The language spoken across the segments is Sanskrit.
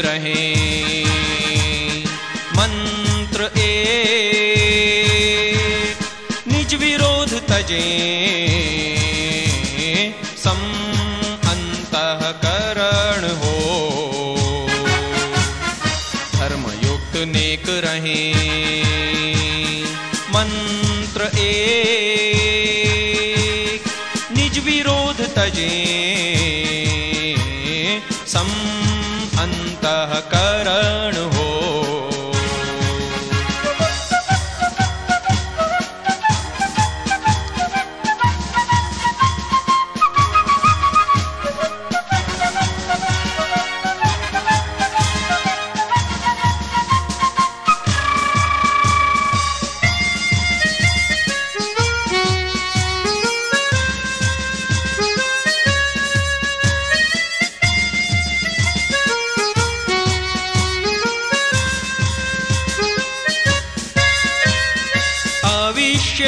रहे। मंत्र ए निज विरोध तजे। अंतकरण हो। धर्मयुक्त नेक रहे। मंत्र ए निज विरोध तजे। सम अंतकरण हो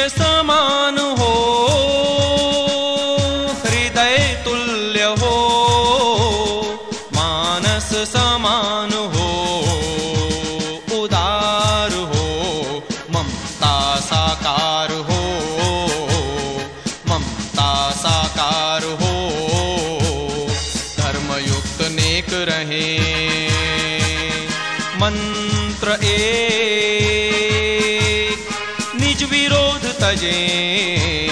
समान हो हृदय तुल्य हो मानस समान हो उदार हो ममता साकार हो ममता साकार हो। धर्मयुक्त नेक रहे मंत्र एक विरोध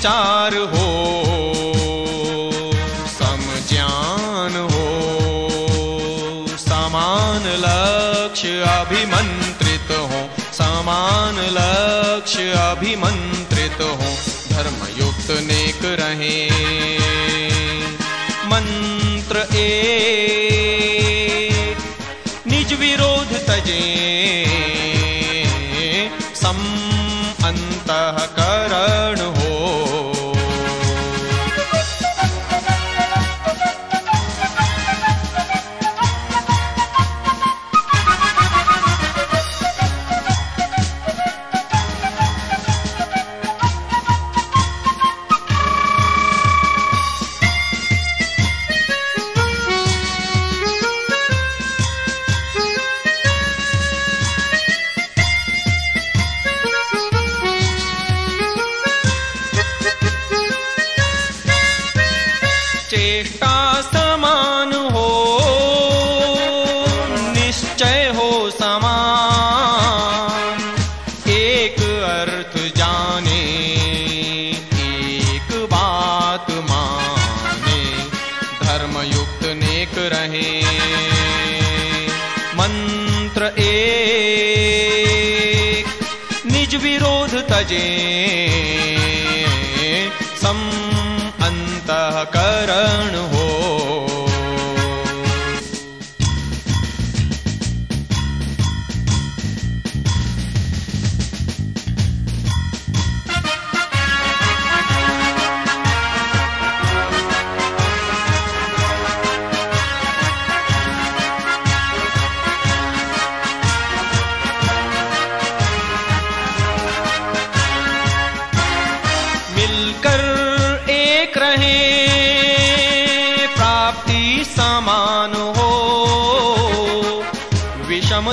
विचार हो सम ज्ञान हो समान लक्ष्य अभिमंत्रित हो समान लक्ष्य अभिमंत्रित हो धर्मयुक्त नेक रहे। मंत्र एक निज विरोध तजे सम अंतकरण हो समान एक अर्थ जाने एक बात माने धर्मयुक्त नेक रहे। मंत्र एक निज विरोध तजे। सम अंतकरण हो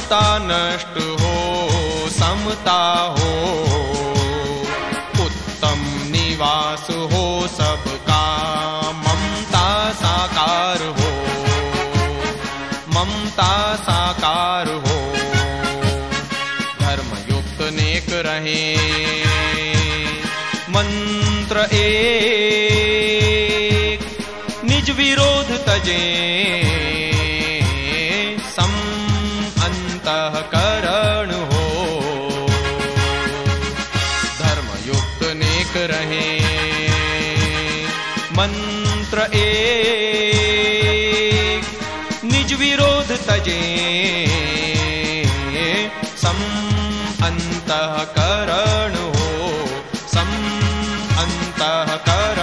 विषमता नष्ट हो समता हो। उत्तम निवास हो सबका ममता साकार हो। ममता साकार हो। धर्मयुक्त नेक रहे। मंत्र एक निज विरोध तजे करणो धर्मयुक्त नेक रहे। मंत्र एक निज विरोध तजे। सम् अन्तःकरणो अन्तःकर